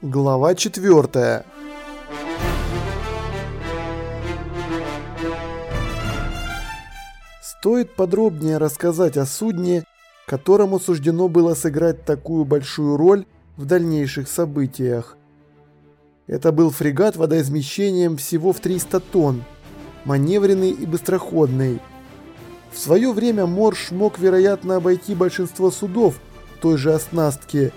Глава 4. Стоит подробнее рассказать о судне, которому суждено было сыграть такую большую роль в дальнейших событиях. Это был фрегат водоизмещением всего в 300 тонн, маневренный и быстроходный. В свое время Морш мог, вероятно, обойти большинство судов той же оснастки,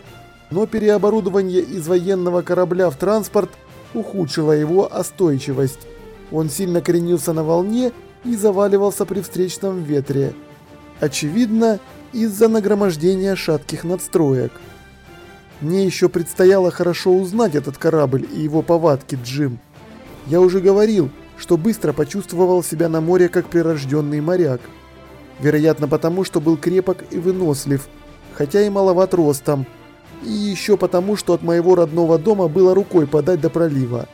но переоборудование из военного корабля в транспорт ухудшило его остойчивость. Он сильно кренился на волне и заваливался при встречном ветре. Очевидно, из-за нагромождения шатких надстроек. Мне еще предстояло хорошо узнать этот корабль и его повадки, Джим. Я уже говорил, что быстро почувствовал себя на море как прирожденный моряк. Вероятно потому, что был крепок и вынослив, хотя и маловат ростом, и еще потому, что от моего родного дома было рукой подать до пролива.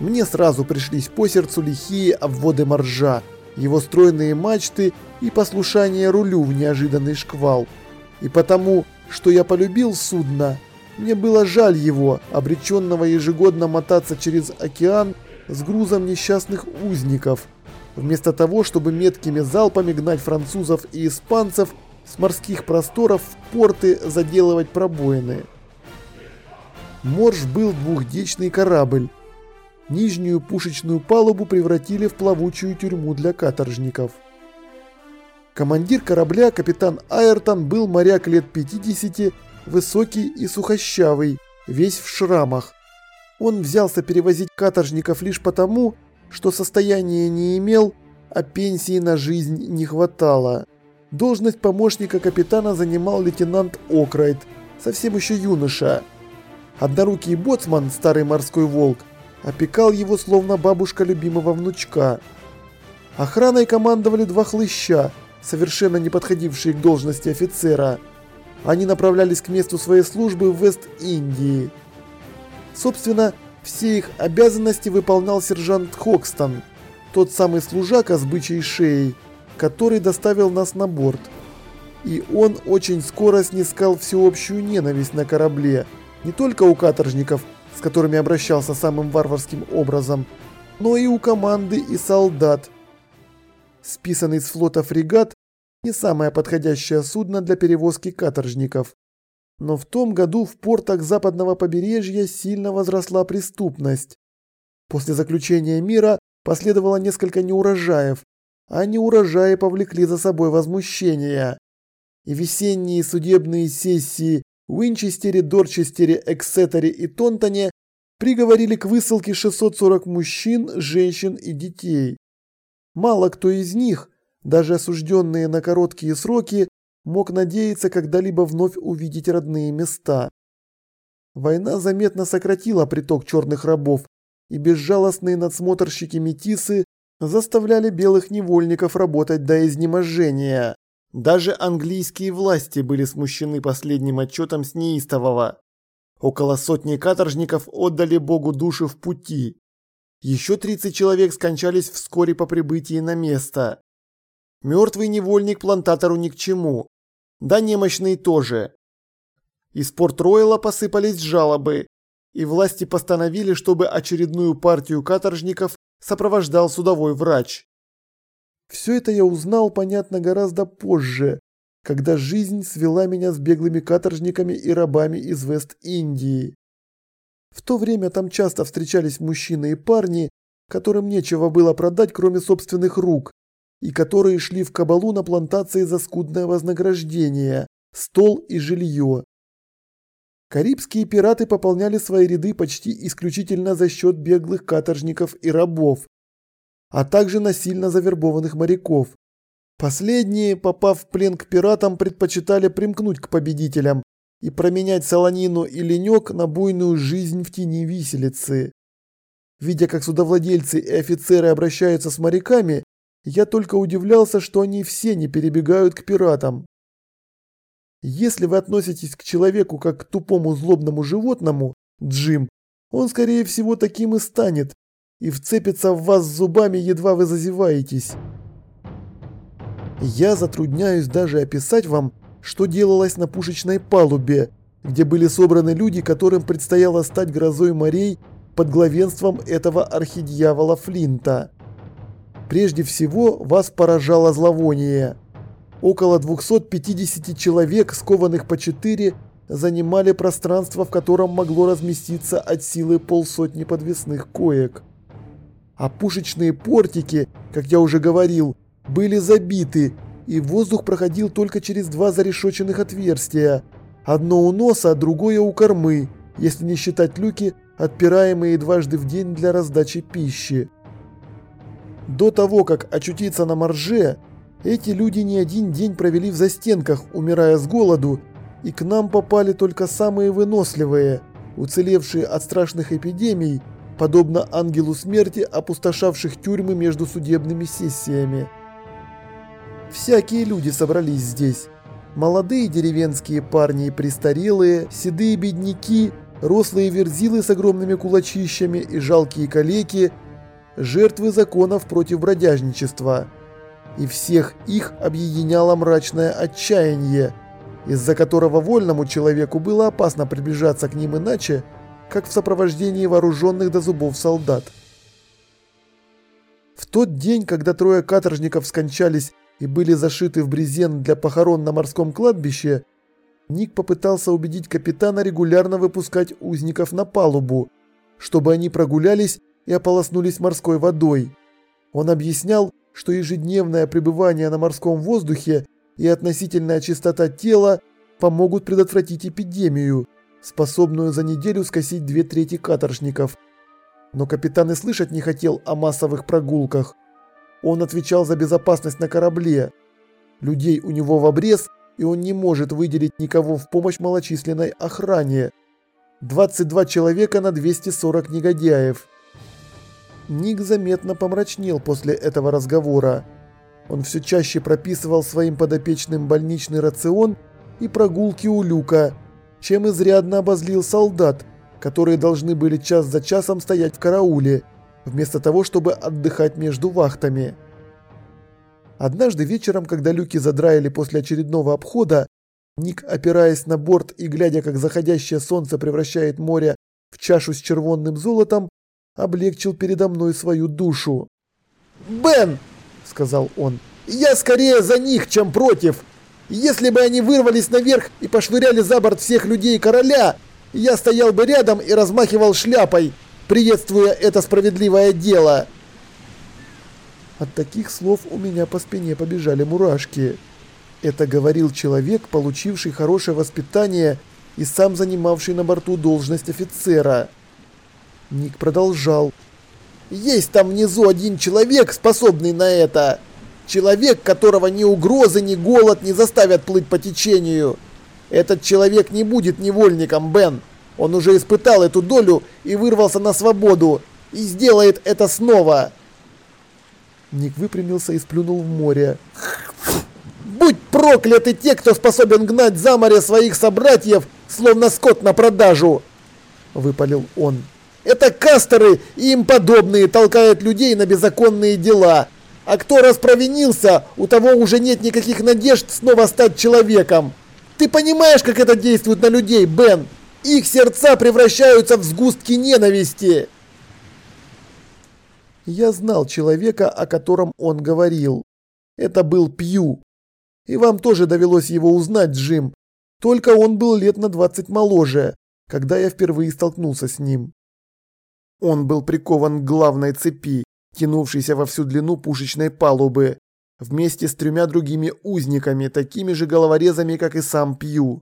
Мне сразу пришлись по сердцу лихие обводы моржа, его стройные мачты и послушание рулю в неожиданный шквал. И потому, что я полюбил судно, мне было жаль его, обреченного ежегодно мотаться через океан с грузом несчастных узников, вместо того, чтобы меткими залпами гнать французов и испанцев с морских просторов в порты заделывать пробоины. Морж был двухдечный корабль. Нижнюю пушечную палубу превратили в плавучую тюрьму для каторжников. Командир корабля, капитан Айртон, был моряк лет 50, высокий и сухощавый, весь в шрамах. Он взялся перевозить каторжников лишь потому, что состояния не имел, а пенсии на жизнь не хватало. Должность помощника капитана занимал лейтенант Окрайт, совсем еще юноша. Однорукий боцман, старый морской волк, опекал его словно бабушка любимого внучка. Охраной командовали два хлыща, совершенно не подходившие к должности офицера. Они направлялись к месту своей службы в Вест-Индии. Собственно, все их обязанности выполнял сержант Хокстон, тот самый служака с бычьей шеей, который доставил нас на борт. И он очень скоро снискал всеобщую ненависть на корабле, не только у каторжников, с которыми обращался самым варварским образом, но и у команды и солдат. Списанный с флота фрегат не самое подходящее судно для перевозки каторжников. Но в том году в портах западного побережья сильно возросла преступность. После заключения мира последовало несколько неурожаев, а неурожаи повлекли за собой возмущение. И весенние судебные сессии в Уинчестере, Дорчестере, Эксетере и Тонтоне приговорили к высылке 640 мужчин, женщин и детей. Мало кто из них, даже осужденные на короткие сроки, мог надеяться когда-либо вновь увидеть родные места. Война заметно сократила приток черных рабов, и безжалостные надсмотрщики-метисы заставляли белых невольников работать до изнеможения. Даже английские власти были смущены последним отчетом с неистового. Около сотни каторжников отдали Богу души в пути. Еще 30 человек скончались вскоре по прибытии на место. Мертвый невольник плантатору ни к чему, да немощный тоже. Из Порт-Ройла посыпались жалобы, и власти постановили, чтобы очередную партию каторжников сопровождал судовой врач. Все это я узнал, понятно, гораздо позже, когда жизнь свела меня с беглыми каторжниками и рабами из Вест-Индии. В то время там часто встречались мужчины и парни, которым нечего было продать, кроме собственных рук, и которые шли в кабалу на плантации за скудное вознаграждение, стол и жилье. Карибские пираты пополняли свои ряды почти исключительно за счет беглых каторжников и рабов, а также насильно завербованных моряков. Последние, попав в плен к пиратам, предпочитали примкнуть к победителям и променять солонину и ленек на буйную жизнь в тени виселицы. Видя, как судовладельцы и офицеры обращаются с моряками, я только удивлялся, что они все не перебегают к пиратам. Если вы относитесь к человеку как к тупому злобному животному, Джим, он скорее всего таким и станет, и вцепится в вас зубами, едва вы зазеваетесь. Я затрудняюсь даже описать вам, что делалось на пушечной палубе, где были собраны люди, которым предстояло стать грозой морей под главенством этого архидьявола Флинта. Прежде всего вас поражало зловоние. Около 250 человек, скованных по четыре, занимали пространство, в котором могло разместиться от силы полсотни подвесных коек. А пушечные портики, как я уже говорил, были забиты, и воздух проходил только через два зарешоченных отверстия. Одно у носа, другое у кормы, если не считать люки, отпираемые дважды в день для раздачи пищи. До того, как очутиться на марже, эти люди не один день провели в застенках, умирая с голоду, и к нам попали только самые выносливые, уцелевшие от страшных эпидемий, подобно ангелу смерти, опустошавших тюрьмы между судебными сессиями. Всякие люди собрались здесь. Молодые деревенские парни и престарелые, седые бедняки, рослые верзилы с огромными кулачищами и жалкие калеки, жертвы законов против бродяжничества. И всех их объединяло мрачное отчаяние, из-за которого вольному человеку было опасно приближаться к ним иначе, как в сопровождении вооруженных до зубов солдат. В тот день, когда трое каторжников скончались и были зашиты в брезент для похорон на морском кладбище, Ник попытался убедить капитана регулярно выпускать узников на палубу, чтобы они прогулялись и ополоснулись морской водой. Он объяснял, что ежедневное пребывание на морском воздухе и относительная чистота тела помогут предотвратить эпидемию, способную за неделю скосить две трети каторжников. Но капитан и слышать не хотел о массовых прогулках. Он отвечал за безопасность на корабле. Людей у него в обрез, и он не может выделить никого в помощь малочисленной охране. 22 человека на 240 негодяев. Ник заметно помрачнел после этого разговора. Он все чаще прописывал своим подопечным больничный рацион и прогулки у люка, чем изрядно обозлил солдат, которые должны были час за часом стоять в карауле, вместо того, чтобы отдыхать между вахтами. Однажды вечером, когда люки задраили после очередного обхода, Ник, опираясь на борт и глядя, как заходящее солнце превращает море в чашу с червонным золотом, облегчил передо мной свою душу. «Бен!» – сказал он. «Я скорее за них, чем против! Если бы они вырвались наверх и пошвыряли за борт всех людей короля, я стоял бы рядом и размахивал шляпой, приветствуя это справедливое дело!» От таких слов у меня по спине побежали мурашки. Это говорил человек, получивший хорошее воспитание и сам занимавший на борту должность офицера. Ник продолжал. «Есть там внизу один человек, способный на это. Человек, которого ни угрозы, ни голод не заставят плыть по течению. Этот человек не будет невольником, Бен. Он уже испытал эту долю и вырвался на свободу. И сделает это снова». Ник выпрямился и сплюнул в море. «Будь прокляты те, кто способен гнать за море своих собратьев, словно скот на продажу!» Выпалил он. Это кастеры и им подобные толкают людей на беззаконные дела. А кто раз провинился, у того уже нет никаких надежд снова стать человеком. Ты понимаешь, как это действует на людей, Бен? Их сердца превращаются в сгустки ненависти. Я знал человека, о котором он говорил. Это был Пью. И вам тоже довелось его узнать, Джим. Только он был лет на 20 моложе, когда я впервые столкнулся с ним. Он был прикован к главной цепи, тянувшейся во всю длину пушечной палубы, вместе с тремя другими узниками, такими же головорезами, как и сам Пью.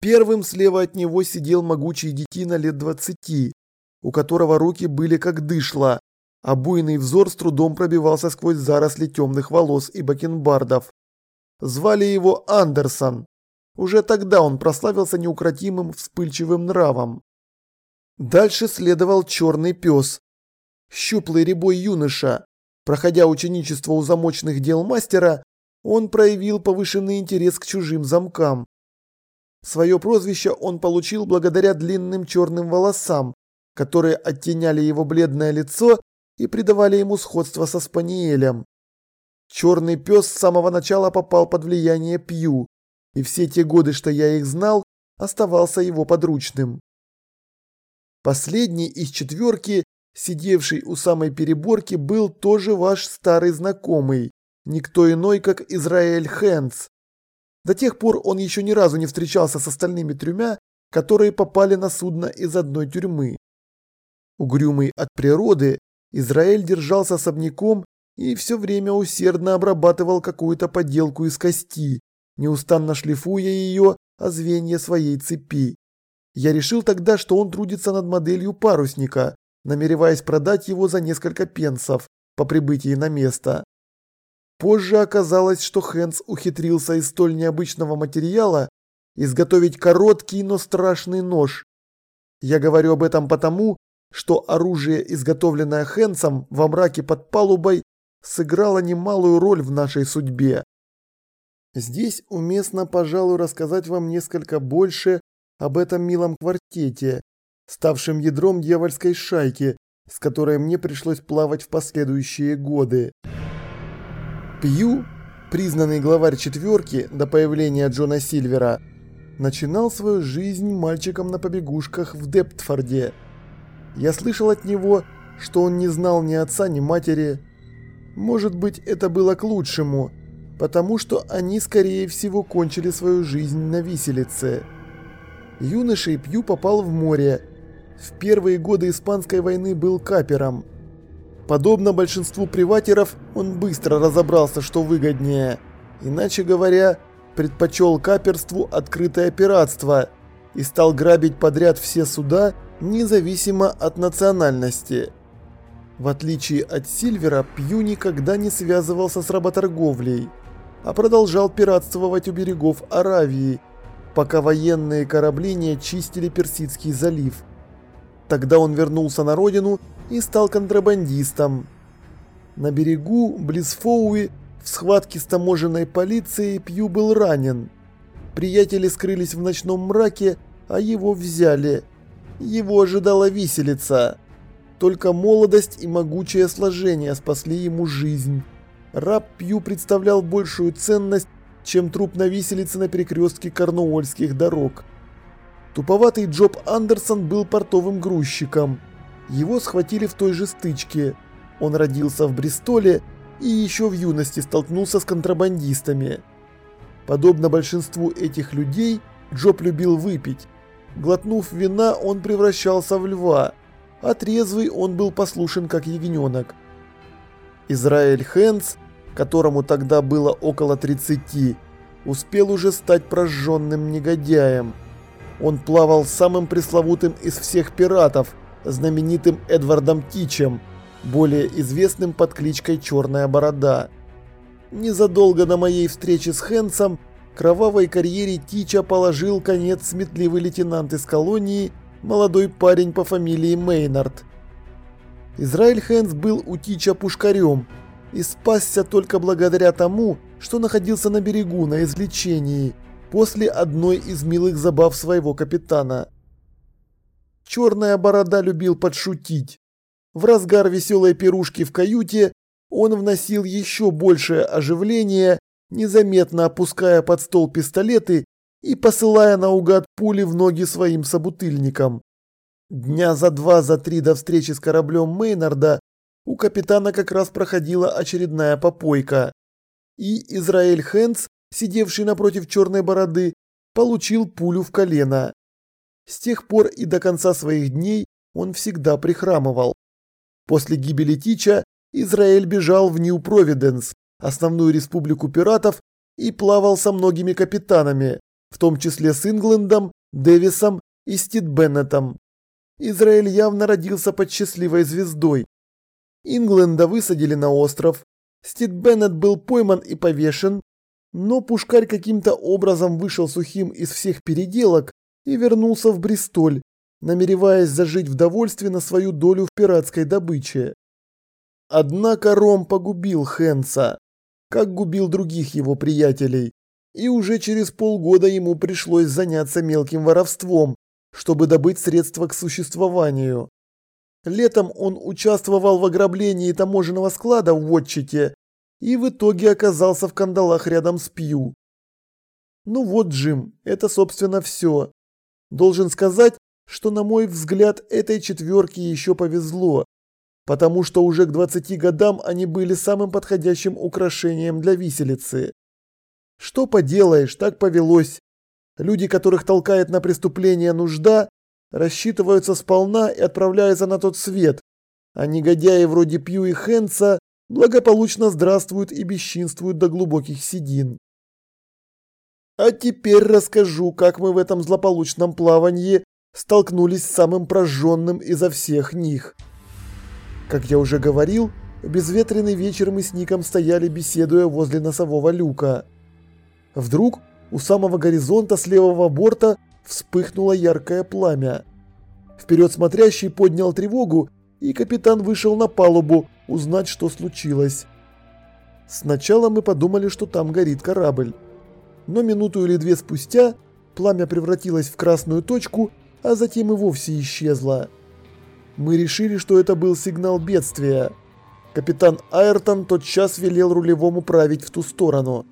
Первым слева от него сидел могучий детина лет двадцати, у которого руки были как дышла, а буйный взор с трудом пробивался сквозь заросли темных волос и бакенбардов. Звали его Андерсон. Уже тогда он прославился неукротимым вспыльчивым нравом. Дальше следовал черный пес. Щуплый рябой юноша. Проходя ученичество у замочных дел мастера, он проявил повышенный интерес к чужим замкам. Свое прозвище он получил благодаря длинным черным волосам, которые оттеняли его бледное лицо и придавали ему сходство со спаниелем. Черный пес с самого начала попал под влияние Пью, и все те годы, что я их знал, оставался его подручным. Последний из четверки, сидевший у самой переборки, был тоже ваш старый знакомый, никто иной, как Израиль Хэнс. До тех пор он еще ни разу не встречался с остальными тремя, которые попали на судно из одной тюрьмы. Угрюмый от природы, Израиль держался особняком и все время усердно обрабатывал какую-то поделку из кости, неустанно шлифуя ее о звенья своей цепи. Я решил тогда, что он трудится над моделью парусника, намереваясь продать его за несколько пенсов по прибытии на место. Позже оказалось, что Хэнс ухитрился из столь необычного материала изготовить короткий, но страшный нож. Я говорю об этом потому, что оружие, изготовленное Хэнсом во мраке под палубой, сыграло немалую роль в нашей судьбе. Здесь уместно, пожалуй, рассказать вам несколько больше об этом милом квартете, ставшем ядром дьявольской шайки, с которой мне пришлось плавать в последующие годы. Пью, признанный главарь четверки до появления Джона Сильвера, начинал свою жизнь мальчиком на побегушках в Дептфорде. Я слышал от него, что он не знал ни отца, ни матери. Может быть, это было к лучшему – потому что они, скорее всего, кончили свою жизнь на виселице. Юноша Пью попал в море. В первые годы Испанской войны был капером. Подобно большинству приватеров, он быстро разобрался, что выгоднее. Иначе говоря, предпочел каперству открытое пиратство и стал грабить подряд все суда, независимо от национальности. В отличие от Сильвера, Пью никогда не связывался с работорговлей а продолжал пиратствовать у берегов Аравии, пока военные корабли не очистили Персидский залив. Тогда он вернулся на родину и стал контрабандистом. На берегу, близ Фоуи, в схватке с таможенной полицией Пью был ранен. Приятели скрылись в ночном мраке, а его взяли. Его ожидала виселица. Только молодость и могучее сложение спасли ему жизнь. Раб Пью представлял большую ценность, чем труп на виселице на перекрестке корнуольских дорог. Туповатый Джоб Андерсон был портовым грузчиком. Его схватили в той же стычке. Он родился в Бристоле и еще в юности столкнулся с контрабандистами. Подобно большинству этих людей, Джоб любил выпить. Глотнув вина, он превращался в льва, а трезвый он был послушен как ягненок. Израиль Хэнс, которому тогда было около 30, успел уже стать прожженным негодяем. Он плавал самым пресловутым из всех пиратов, знаменитым Эдвардом Тичем, более известным под кличкой Черная Борода. Незадолго до моей встречи с Хэнсом кровавой карьере Тича положил конец сметливый лейтенант из колонии, молодой парень по фамилии Мейнард. Израиль Хэнс был у Тича пушкарем и спасся только благодаря тому, что находился на берегу на излечении после одной из милых забав своего капитана. Черная борода любил подшутить. В разгар веселой пирушки в каюте он вносил еще большее оживление, незаметно опуская под стол пистолеты и посылая наугад пули в ноги своим собутыльникам. Дня за два, за три до встречи с кораблем Мейнарда у капитана как раз проходила очередная попойка. И Израиль Хэнс, сидевший напротив черной бороды, получил пулю в колено. С тех пор и до конца своих дней он всегда прихрамывал. После гибели Тича Израиль бежал в Нью-Провиденс, основную республику пиратов, и плавал со многими капитанами, в том числе с Инглендом, Дэвисом и Стит Беннетом. Израиль явно родился под счастливой звездой. Ингленда высадили на остров. Стит Беннет был пойман и повешен, но Пушкарь каким-то образом вышел сухим из всех переделок и вернулся в Бристоль, намереваясь зажить в довольстве на свою долю в пиратской добыче. Однако Ром погубил Хенса, как губил других его приятелей, и уже через полгода ему пришлось заняться мелким воровством, чтобы добыть средства к существованию. Летом он участвовал в ограблении таможенного склада в Вотчите и в итоге оказался в кандалах рядом с Пью. Ну вот, Джим, это собственно все. Должен сказать, что на мой взгляд этой четверке еще повезло, потому что уже к 20 годам они были самым подходящим украшением для виселицы. Что поделаешь, так повелось. Люди, которых толкает на преступление нужда, рассчитываются сполна и отправляются на тот свет, а негодяи вроде Пью и Хэнса благополучно здравствуют и бесчинствуют до глубоких седин. А теперь расскажу, как мы в этом злополучном плавании столкнулись с самым прожженным изо всех них. Как я уже говорил, безветренный вечер мы с Ником стояли, беседуя возле носового люка. Вдруг у самого горизонта с левого борта вспыхнуло яркое пламя. Вперед смотрящий поднял тревогу, и капитан вышел на палубу узнать, что случилось. Сначала мы подумали, что там горит корабль но минуту или две спустя пламя превратилось в красную точку, а затем и вовсе исчезло. Мы решили, что это был сигнал бедствия. Капитан Айртон тотчас велел рулевому править в ту сторону.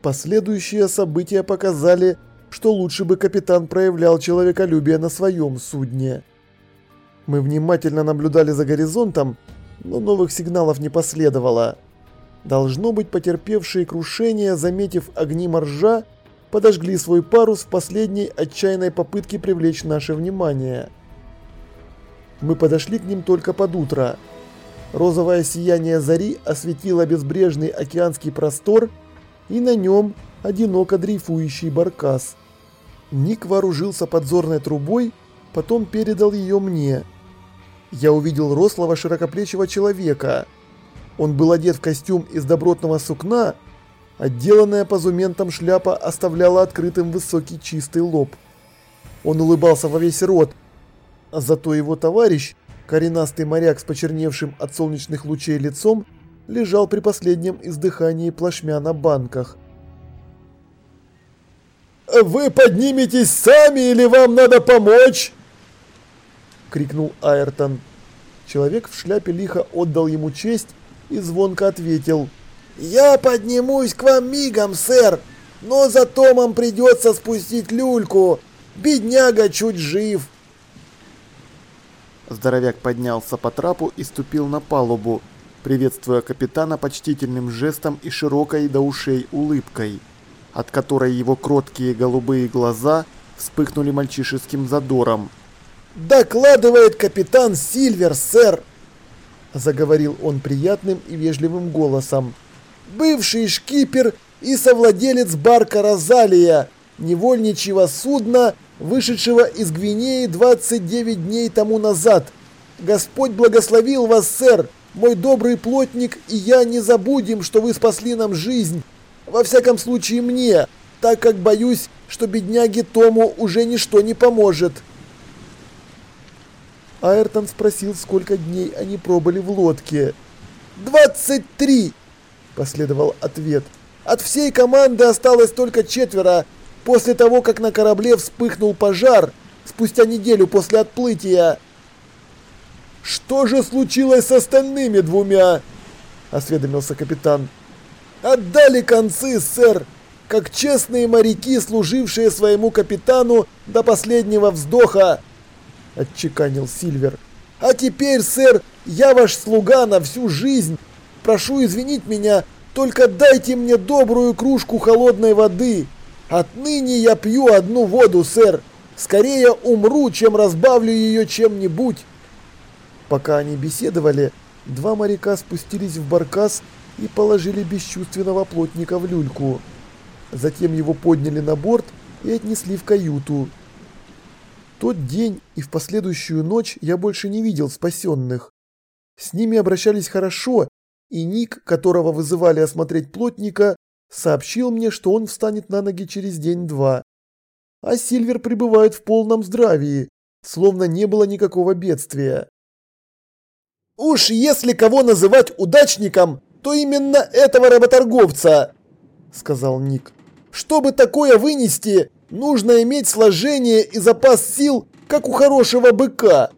Последующие события показали, что лучше бы капитан проявлял человеколюбие на своем судне. Мы внимательно наблюдали за горизонтом, но новых сигналов не последовало. Должно быть, потерпевшие крушение, заметив огни моржа, подожгли свой парус в последней отчаянной попытке привлечь наше внимание. Мы подошли к ним только под утро. Розовое сияние зари осветило безбрежный океанский простор, и на нем одиноко дрейфующий баркас. Ник вооружился подзорной трубой, потом передал ее мне. Я увидел рослого широкоплечего человека – он был одет в костюм из добротного сукна, отделанная позументом шляпа оставляла открытым высокий чистый лоб. Он улыбался во весь рот, зато его товарищ, коренастый моряк с почерневшим от солнечных лучей лицом, лежал при последнем издыхании плашмя на банках. «Вы подниметесь сами или вам надо помочь?» — крикнул Айртон. Человек в шляпе лихо отдал ему честь и звонко ответил. «Я поднимусь к вам мигом, сэр, но за Томом придется спустить люльку. Бедняга чуть жив». Здоровяк поднялся по трапу и ступил на палубу, приветствуя капитана почтительным жестом и широкой до ушей улыбкой, от которой его кроткие голубые глаза вспыхнули мальчишеским задором. «Докладывает капитан Сильвер, сэр!» заговорил он приятным и вежливым голосом. «Бывший шкипер и совладелец барка «Розалия», невольничьего судна, вышедшего из Гвинеи 29 дней тому назад. Господь благословил вас, сэр, мой добрый плотник, и я не забудем, что вы спасли нам жизнь. Во всяком случае мне, так как боюсь, что бедняге Тому уже ничто не поможет». Айртон спросил, сколько дней они пробыли в лодке. «Двадцать три!» – последовал ответ. «От всей команды осталось только четверо, после того, как на корабле вспыхнул пожар, спустя неделю после отплытия». «Что же случилось с остальными двумя?» – осведомился капитан. «Отдали концы, сэр, как честные моряки, служившие своему капитану до последнего вздоха». – отчеканил Сильвер. «А теперь, сэр, я ваш слуга на всю жизнь. Прошу извинить меня, только дайте мне добрую кружку холодной воды. Отныне я пью одну воду, сэр. Скорее умру, чем разбавлю ее чем-нибудь». Пока они беседовали, два моряка спустились в баркас и положили бесчувственного плотника в люльку. Затем его подняли на борт и отнесли в каюту тот день и в последующую ночь я больше не видел спасенных. С ними обращались хорошо, и Ник, которого вызывали осмотреть плотника, сообщил мне, что он встанет на ноги через день-два. А Сильвер пребывает в полном здравии, словно не было никакого бедствия. «Уж если кого называть удачником, то именно этого работорговца!» – сказал Ник. «Чтобы такое вынести, Нужно иметь сложение и запас сил, как у хорошего быка.